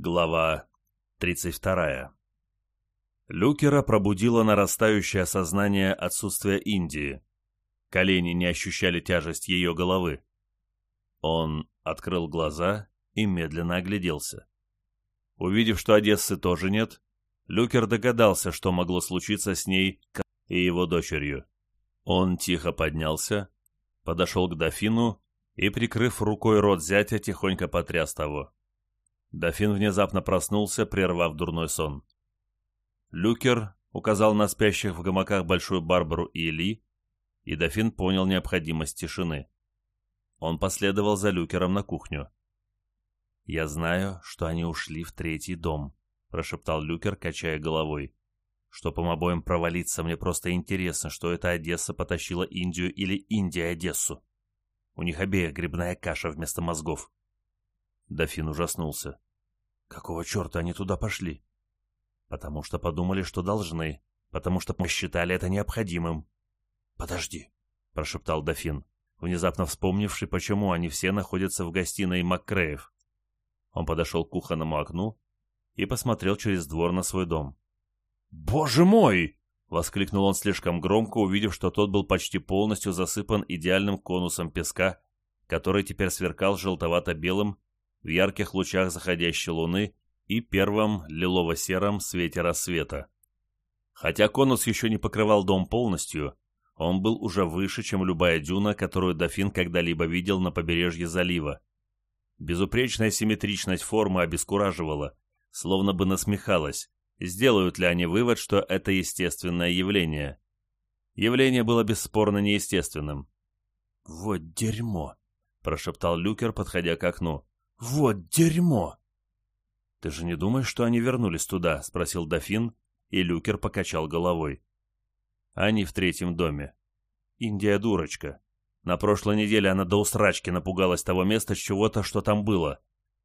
Глава 32. Люкера пробудило нарастающее осознание отсутствия Индии. Колени не ощущали тяжесть ее головы. Он открыл глаза и медленно огляделся. Увидев, что Одессы тоже нет, Люкер догадался, что могло случиться с ней и его дочерью. Он тихо поднялся, подошел к дофину и, прикрыв рукой рот зятя, тихонько потряс того. Дофин внезапно проснулся, прервав дурной сон. Люкер указал на спящих в гамаках Большую Барбару и Эли, и дофин понял необходимость тишины. Он последовал за Люкером на кухню. «Я знаю, что они ушли в третий дом», — прошептал Люкер, качая головой. «Чтоб им обоим провалиться, мне просто интересно, что эта Одесса потащила Индию или Индия Одессу. У них обеих грибная каша вместо мозгов». Дофин ужаснулся. «Какого черта они туда пошли?» «Потому что подумали, что должны, потому что посчитали это необходимым». «Подожди», — прошептал дофин, внезапно вспомнивший, почему они все находятся в гостиной Маккреев. Он подошел к кухонному окну и посмотрел через двор на свой дом. «Боже мой!» — воскликнул он слишком громко, увидев, что тот был почти полностью засыпан идеальным конусом песка, который теперь сверкал желтовато-белым в ярких лучах заходящей луны и первом лилово-сером свете рассвета. Хотя конус еще не покрывал дом полностью, он был уже выше, чем любая дюна, которую дофин когда-либо видел на побережье залива. Безупречная симметричность формы обескураживала, словно бы насмехалась, сделают ли они вывод, что это естественное явление. Явление было бесспорно неестественным. «Вот дерьмо!» — прошептал Люкер, подходя к окну. «Вот дерьмо!» «Ты же не думаешь, что они вернулись туда?» — спросил дофин, и Люкер покачал головой. «Они в третьем доме. Индия дурочка. На прошлой неделе она до усрачки напугалась того места чего-то, что там было.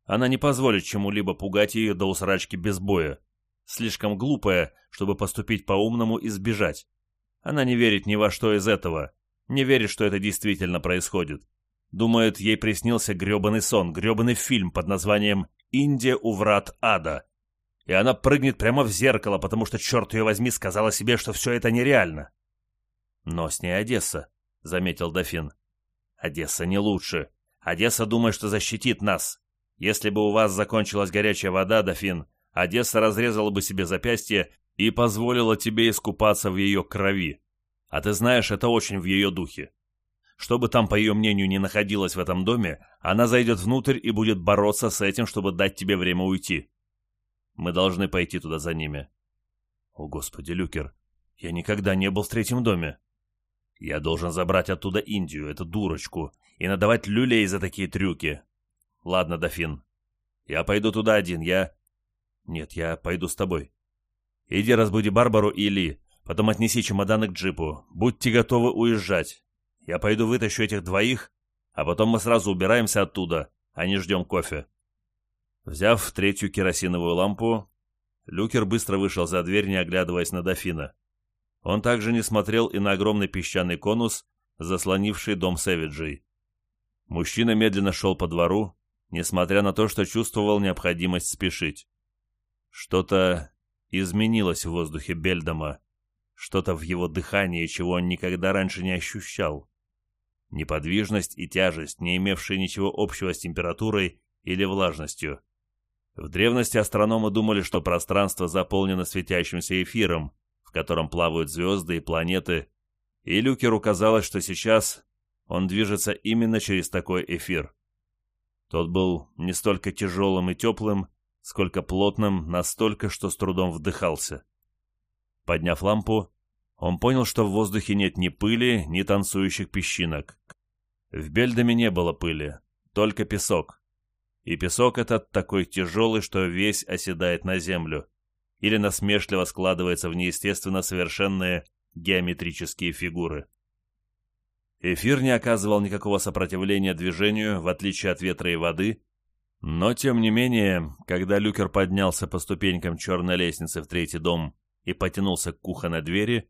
Она не позволит чему-либо пугать ее до усрачки без боя. Слишком глупая, чтобы поступить по-умному и сбежать. Она не верит ни во что из этого. Не верит, что это действительно происходит. Думает, ей приснился грёбаный сон, грёбаный фильм под названием «Индия у врат ада». И она прыгнет прямо в зеркало, потому что, черт ее возьми, сказала себе, что все это нереально. Но с ней Одесса, — заметил дофин. Одесса не лучше. Одесса думает, что защитит нас. Если бы у вас закончилась горячая вода, дофин, Одесса разрезала бы себе запястье и позволила тебе искупаться в ее крови. А ты знаешь, это очень в ее духе. Что бы там, по ее мнению, ни находилось в этом доме, она зайдет внутрь и будет бороться с этим, чтобы дать тебе время уйти. Мы должны пойти туда за ними. О, Господи, Люкер, я никогда не был в третьем доме. Я должен забрать оттуда Индию, эту дурочку, и надавать люлей за такие трюки. Ладно, дофин. Я пойду туда один, я... Нет, я пойду с тобой. Иди разбуди Барбару и Ли, потом отнеси чемоданы к джипу. Будьте готовы уезжать. Я пойду вытащу этих двоих, а потом мы сразу убираемся оттуда, а не ждем кофе». Взяв третью керосиновую лампу, Люкер быстро вышел за дверь, не оглядываясь на дофина. Он также не смотрел и на огромный песчаный конус, заслонивший дом Сэвиджей. Мужчина медленно шел по двору, несмотря на то, что чувствовал необходимость спешить. Что-то изменилось в воздухе Бельдома, что-то в его дыхании, чего он никогда раньше не ощущал неподвижность и тяжесть, не имевшие ничего общего с температурой или влажностью. В древности астрономы думали, что пространство заполнено светящимся эфиром, в котором плавают звезды и планеты, и Люкеру казалось, что сейчас он движется именно через такой эфир. Тот был не столько тяжелым и теплым, сколько плотным, настолько, что с трудом вдыхался. Подняв лампу, он понял, что в воздухе нет ни пыли, ни танцующих песчинок. В Бельдаме не было пыли, только песок. И песок этот такой тяжелый, что весь оседает на землю, или насмешливо складывается в неестественно совершенные геометрические фигуры. Эфир не оказывал никакого сопротивления движению, в отличие от ветра и воды, но, тем не менее, когда Люкер поднялся по ступенькам черной лестницы в третий дом и потянулся к кухонной двери,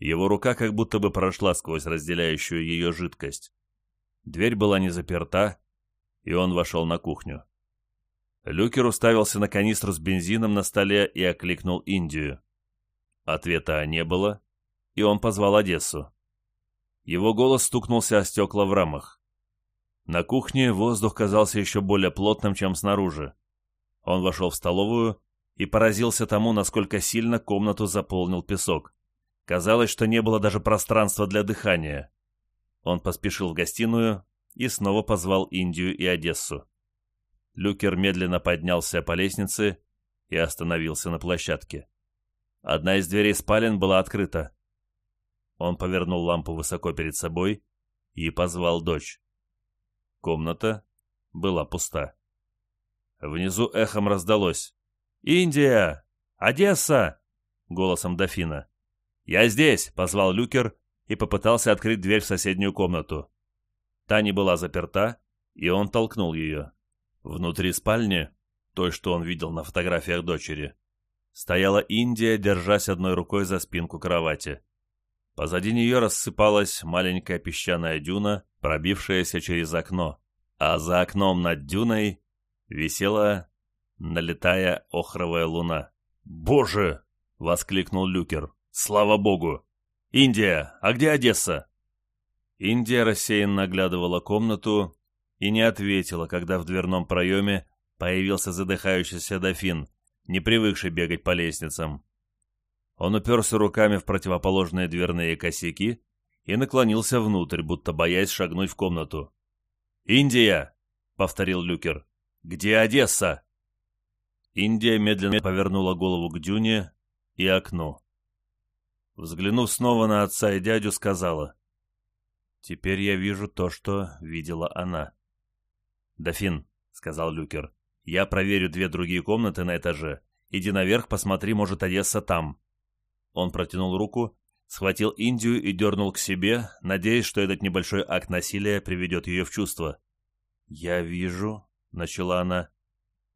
его рука как будто бы прошла сквозь разделяющую ее жидкость. Дверь была не заперта, и он вошел на кухню. Люкер уставился на канистру с бензином на столе и окликнул Индию. Ответа не было, и он позвал Одессу. Его голос стукнулся о стекла в рамах. На кухне воздух казался еще более плотным, чем снаружи. Он вошел в столовую и поразился тому, насколько сильно комнату заполнил песок. Казалось, что не было даже пространства для дыхания. Он поспешил в гостиную и снова позвал Индию и Одессу. Люкер медленно поднялся по лестнице и остановился на площадке. Одна из дверей спален была открыта. Он повернул лампу высоко перед собой и позвал дочь. Комната была пуста. Внизу эхом раздалось. «Индия! Одесса!» — голосом дофина. «Я здесь!» — позвал Люкер и попытался открыть дверь в соседнюю комнату. Та не была заперта, и он толкнул ее. Внутри спальни, той, что он видел на фотографиях дочери, стояла Индия, держась одной рукой за спинку кровати. Позади нее рассыпалась маленькая песчаная дюна, пробившаяся через окно, а за окном над дюной висела налетая охровая луна. «Боже!» — воскликнул Люкер. «Слава богу! Индия, а где Одесса?» Индия рассеянно оглядывала комнату и не ответила, когда в дверном проеме появился задыхающийся дофин, не привыкший бегать по лестницам. Он уперся руками в противоположные дверные косяки и наклонился внутрь, будто боясь шагнуть в комнату. «Индия!» — повторил Люкер. «Где Одесса?» Индия медленно повернула голову к дюне и окну. Взглянув снова на отца и дядю, сказала, «Теперь я вижу то, что видела она». «Дофин», — сказал Люкер, — «я проверю две другие комнаты на этаже. Иди наверх, посмотри, может, Одесса там». Он протянул руку, схватил Индию и дернул к себе, надеясь, что этот небольшой акт насилия приведет ее в чувство. «Я вижу», — начала она.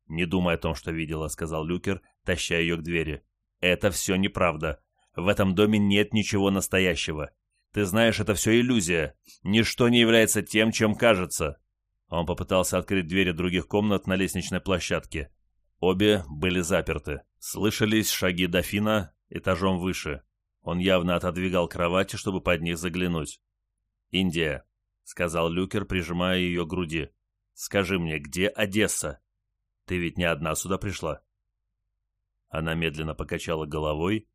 «Не думай о том, что видела», — сказал Люкер, таща ее к двери. «Это все неправда. В этом доме нет ничего настоящего. Ты знаешь, это все иллюзия. Ничто не является тем, чем кажется». Он попытался открыть двери других комнат на лестничной площадке. Обе были заперты. Слышались шаги дофина этажом выше. Он явно отодвигал кровати, чтобы под них заглянуть. «Индия», — сказал Люкер, прижимая ее к груди. «Скажи мне, где Одесса? Ты ведь не одна сюда пришла?» Она медленно покачала головой,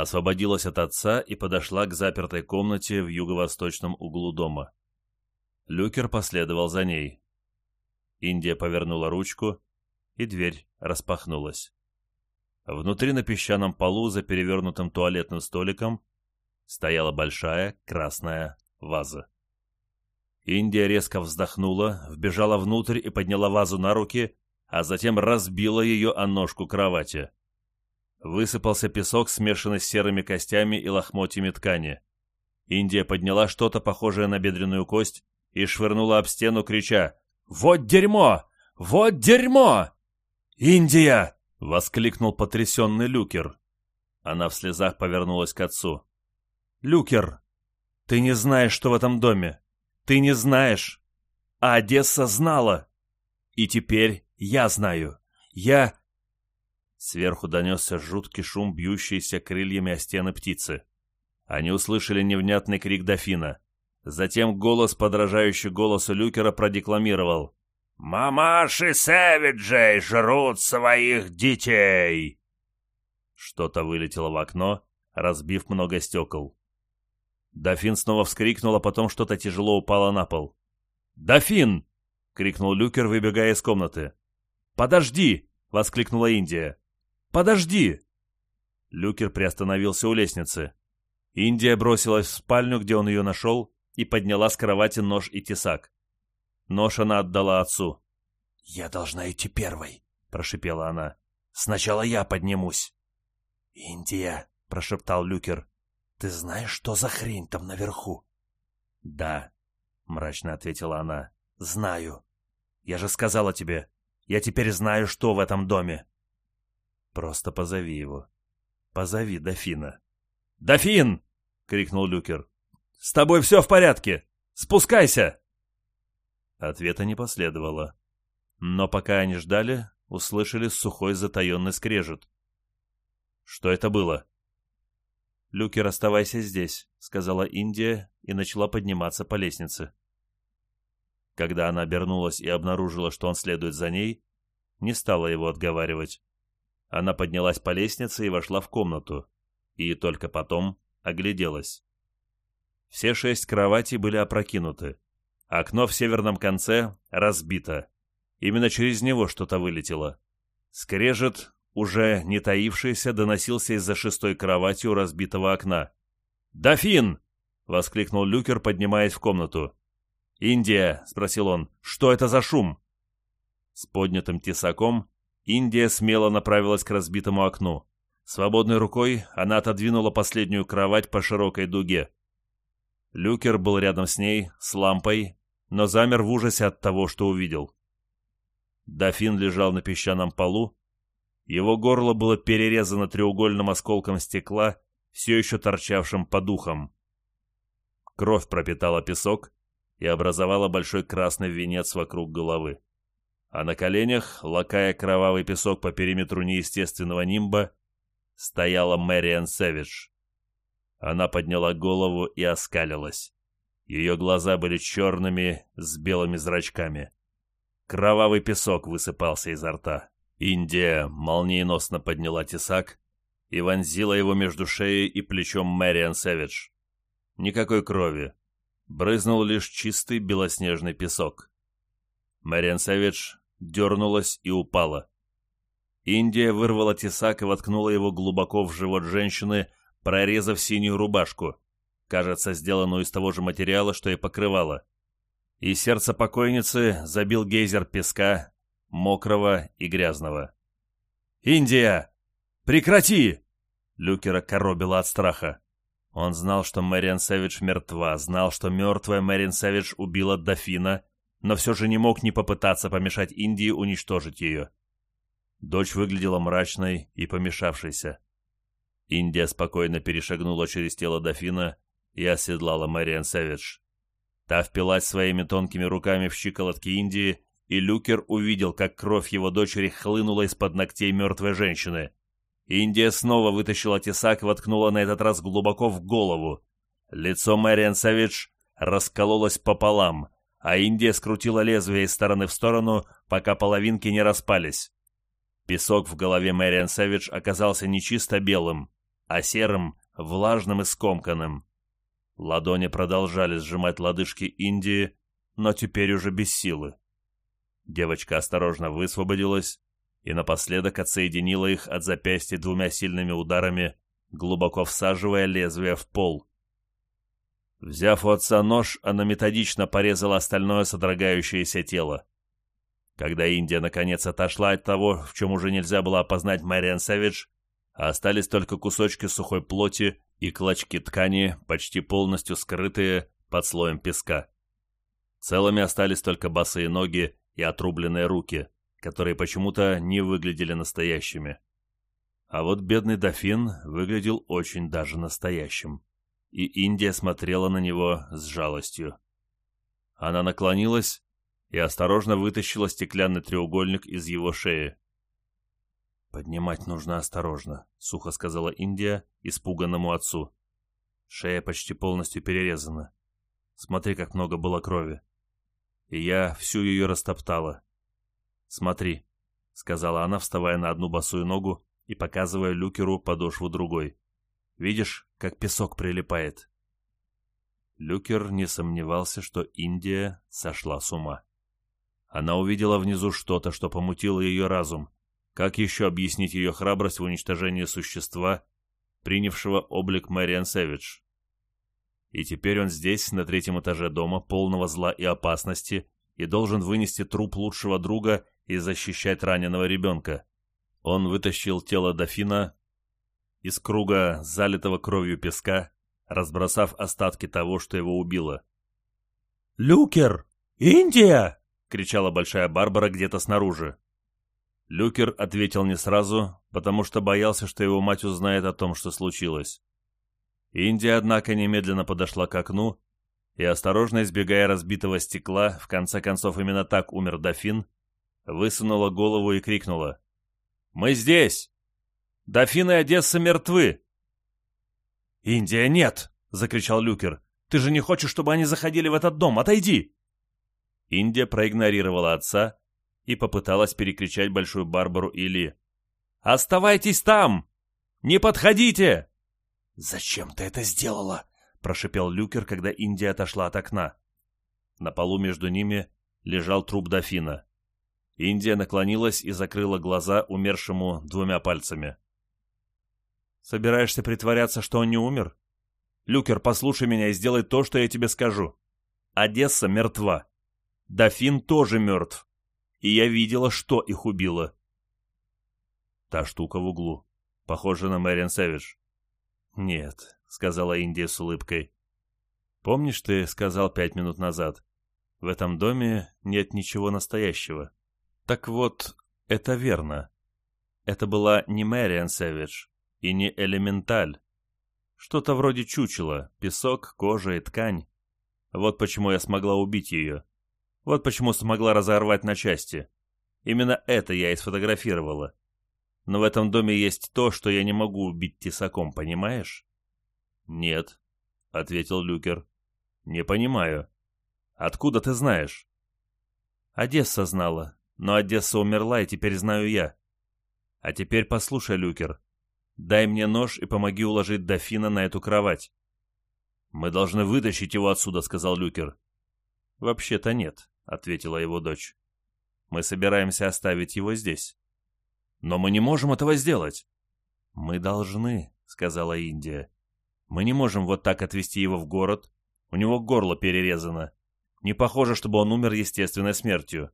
освободилась от отца и подошла к запертой комнате в юго-восточном углу дома. Люкер последовал за ней. Индия повернула ручку, и дверь распахнулась. Внутри на песчаном полу за перевернутым туалетным столиком стояла большая красная ваза. Индия резко вздохнула, вбежала внутрь и подняла вазу на руки, а затем разбила ее о ножку кровати. Высыпался песок, смешанный с серыми костями и лохмотьями ткани. Индия подняла что-то похожее на бедренную кость и швырнула об стену, крича «Вот дерьмо! Вот дерьмо!» «Индия!» — воскликнул потрясенный Люкер. Она в слезах повернулась к отцу. «Люкер, ты не знаешь, что в этом доме. Ты не знаешь. А Одесса знала. И теперь я знаю. Я...» Сверху донесся жуткий шум, бьющийся крыльями о стены птицы. Они услышали невнятный крик дофина. Затем голос, подражающий голосу Люкера, продекламировал. «Мамаши Сэвиджей жрут своих детей!» Что-то вылетело в окно, разбив много стекол. Дофин снова вскрикнул, а потом что-то тяжело упало на пол. «Дофин!» — крикнул Люкер, выбегая из комнаты. «Подожди!» — воскликнула Индия. «Подожди!» Люкер приостановился у лестницы. Индия бросилась в спальню, где он ее нашел, и подняла с кровати нож и тесак. Нож она отдала отцу. «Я должна идти первой», — прошипела она. «Сначала я поднимусь». «Индия», — прошептал Люкер, — «ты знаешь, что за хрень там наверху?» «Да», — мрачно ответила она, — «знаю. Я же сказала тебе, я теперь знаю, что в этом доме». «Просто позови его. Позови дофина». «Дофин!» — крикнул Люкер. С тобой все в порядке! Спускайся!» Ответа не последовало. Но пока они ждали, услышали сухой затаенный скрежет. Что это было? «Люкер, оставайся здесь», — сказала Индия и начала подниматься по лестнице. Когда она обернулась и обнаружила, что он следует за ней, не стала его отговаривать. Она поднялась по лестнице и вошла в комнату, и только потом огляделась. Все шесть кроватей были опрокинуты. Окно в северном конце разбито. Именно через него что-то вылетело. Скрежет, уже не таившийся, доносился из-за шестой кровати у разбитого окна. «Дофин!» — воскликнул Люкер, поднимаясь в комнату. «Индия!» — спросил он. «Что это за шум?» С поднятым тесаком Индия смело направилась к разбитому окну. Свободной рукой она отодвинула последнюю кровать по широкой дуге. Люкер был рядом с ней, с лампой, но замер в ужасе от того, что увидел. Дофин лежал на песчаном полу. Его горло было перерезано треугольным осколком стекла, все еще торчавшим по духам. Кровь пропитала песок и образовала большой красный венец вокруг головы. А на коленях, лакая кровавый песок по периметру неестественного нимба, стояла Мэриан Сэвидж. Она подняла голову и оскалилась. Ее глаза были черными, с белыми зрачками. Кровавый песок высыпался изо рта. Индия молниеносно подняла тесак и вонзила его между шеей и плечом Мэриан Сэвидж. Никакой крови. Брызнул лишь чистый белоснежный песок. Мэриан Сэвидж дернулась и упала. Индия вырвала тесак и воткнула его глубоко в живот женщины, прорезав синюю рубашку, кажется, сделанную из того же материала, что и покрывало. И сердце покойницы забил гейзер песка, мокрого и грязного. «Индия! Прекрати!» Люкера коробила от страха. Он знал, что Мэриан Сэвидж мертва, знал, что мертвая Мэриан Сэвидж убила дофина, но все же не мог не попытаться помешать Индии уничтожить ее. Дочь выглядела мрачной и помешавшейся. Индия спокойно перешагнула через тело дофина и оседлала Мэриан Сэвидж. Та впилась своими тонкими руками в щиколотки Индии, и Люкер увидел, как кровь его дочери хлынула из-под ногтей мертвой женщины. Индия снова вытащила тесак и воткнула на этот раз глубоко в голову. Лицо Мэриан Сэвидж раскололось пополам, а Индия скрутила лезвие из стороны в сторону, пока половинки не распались. Песок в голове Мэриан Сэвидж оказался не чисто белым, а серым, влажным и скомканным. Ладони продолжали сжимать лодыжки Индии, но теперь уже без силы. Девочка осторожно высвободилась и напоследок отсоединила их от запястья двумя сильными ударами, глубоко всаживая лезвие в пол. Взяв у отца нож, она методично порезала остальное содрогающееся тело. Когда Индия наконец отошла от того, в чем уже нельзя было опознать Мэриан Сэвидж, а остались только кусочки сухой плоти и клочки ткани, почти полностью скрытые под слоем песка. Целыми остались только босые ноги и отрубленные руки, которые почему-то не выглядели настоящими. А вот бедный дофин выглядел очень даже настоящим, и Индия смотрела на него с жалостью. Она наклонилась и осторожно вытащила стеклянный треугольник из его шеи. «Поднимать нужно осторожно», — сухо сказала Индия испуганному отцу. «Шея почти полностью перерезана. Смотри, как много было крови. И я всю ее растоптала. Смотри», — сказала она, вставая на одну босую ногу и показывая Люкеру подошву другой. «Видишь, как песок прилипает?» Люкер не сомневался, что Индия сошла с ума. Она увидела внизу что-то, что помутило ее разум. Как еще объяснить ее храбрость в уничтожении существа, принявшего облик Мэриан Сэвидж? И теперь он здесь, на третьем этаже дома, полного зла и опасности, и должен вынести труп лучшего друга и защищать раненого ребенка. Он вытащил тело дофина из круга залитого кровью песка, разбросав остатки того, что его убило. «Люкер! Индия!» кричала большая Барбара где-то снаружи. Люкер ответил не сразу, потому что боялся, что его мать узнает о том, что случилось. Индия, однако, немедленно подошла к окну и, осторожно избегая разбитого стекла, в конце концов именно так умер дофин, высунула голову и крикнула. «Мы здесь! Дофин и Одесса мертвы!» «Индия, нет!» — закричал Люкер. «Ты же не хочешь, чтобы они заходили в этот дом? Отойди!» Индия проигнорировала отца и попыталась перекричать Большую Барбару Или. «Оставайтесь там! Не подходите!» «Зачем ты это сделала?» — прошипел Люкер, когда Индия отошла от окна. На полу между ними лежал труп дофина. Индия наклонилась и закрыла глаза умершему двумя пальцами. «Собираешься притворяться, что он не умер? Люкер, послушай меня и сделай то, что я тебе скажу. Одесса мертва. Дофин тоже мертв. И я видела, что их убило». Та штука в углу. Похожа на Мэриан Сэвидж. «Нет», — сказала Индия с улыбкой. «Помнишь, ты сказал пять минут назад? В этом доме нет ничего настоящего. Так вот, это верно. Это была не Мэриан Сэвидж и не Элементаль. Что-то вроде чучела, песок, кожа и ткань. Вот почему я смогла убить ее. Вот почему смогла разорвать на части. Именно это я и сфотографировала. Но в этом доме есть то, что я не могу убить тесаком, понимаешь? Нет, — ответил Люкер. Не понимаю. Откуда ты знаешь? Одесса знала, но Одесса умерла, и теперь знаю я. А теперь послушай, Люкер. Дай мне нож и помоги уложить дофина на эту кровать. Мы должны вытащить его отсюда, сказал Люкер. Вообще-то нет, ответила его дочь. Мы собираемся оставить его здесь. Но мы не можем этого сделать. Мы должны, сказала Индия. Мы не можем вот так отвезти его в город. У него горло перерезано. Не похоже, чтобы он умер естественной смертью.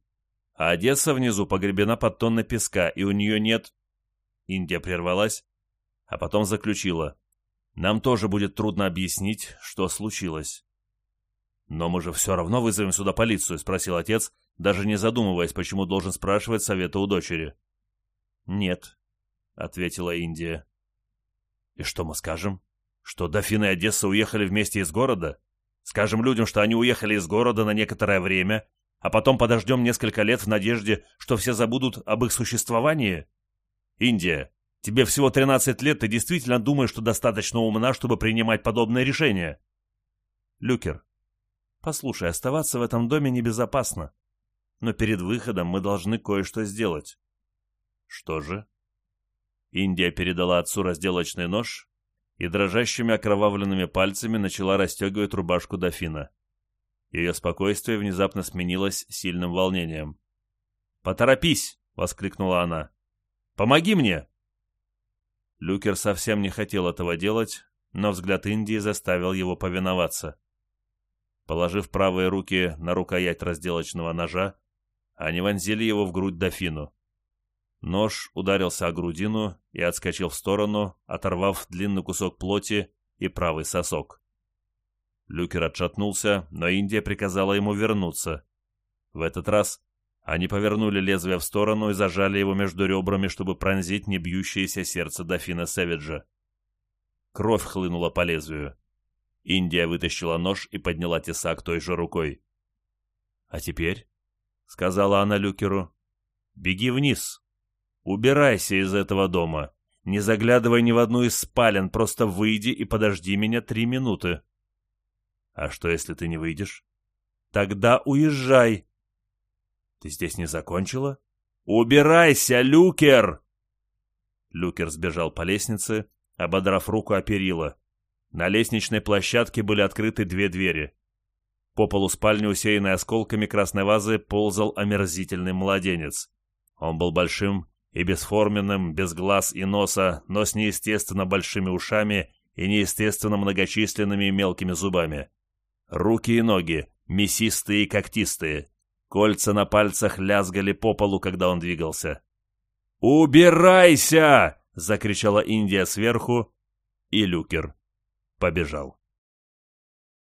А Одесса внизу погребена под тонной песка, и у нее нет... Индия прервалась, а потом заключила. Нам тоже будет трудно объяснить, что случилось. «Но мы же все равно вызовем сюда полицию», — спросил отец, даже не задумываясь, почему должен спрашивать совета у дочери. «Нет», — ответила Индия. «И что мы скажем? Что Дофин и Одесса уехали вместе из города? Скажем людям, что они уехали из города на некоторое время, а потом подождем несколько лет в надежде, что все забудут об их существовании? Индия, тебе всего 13 лет, ты действительно думаешь, что достаточно умна, чтобы принимать подобные решения?» «Люкер, послушай, оставаться в этом доме небезопасно, но перед выходом мы должны кое-что сделать». «Что же?» Индия передала отцу разделочный нож и дрожащими окровавленными пальцами начала расстегивать рубашку дофина. Ее спокойствие внезапно сменилось сильным волнением. «Поторопись!» — воскликнула она. «Помоги мне!» Люкер совсем не хотел этого делать, но взгляд Индии заставил его повиноваться. Положив правые руки на рукоять разделочного ножа, они вонзили его в грудь дофину. Нож ударился о грудину и отскочил в сторону, оторвав длинный кусок плоти и правый сосок. Люкер отшатнулся, но Индия приказала ему вернуться. В этот раз они повернули лезвие в сторону и зажали его между ребрами, чтобы пронзить небьющееся сердце дофина Сэвиджа. Кровь хлынула по лезвию. Индия вытащила нож и подняла тесак той же рукой. «А теперь?» — сказала она Люкеру. «Беги вниз. Убирайся из этого дома. Не заглядывай ни в одну из спален, просто выйди и подожди меня три минуты. А что, если ты не выйдешь? Тогда уезжай. Ты здесь не закончила? Убирайся, Люкер! Люкер сбежал по лестнице, ободрав руку о перила. На лестничной площадке были открыты две двери. По полу спальни, усеянной осколками красной вазы, ползал омерзительный младенец. Он был большим и бесформенным, без глаз и носа, но с неестественно большими ушами и неестественно многочисленными мелкими зубами. Руки и ноги, мясистые и когтистые. Кольца на пальцах лязгали по полу, когда он двигался. «Убирайся!» — закричала Индия сверху, и Люкер побежал.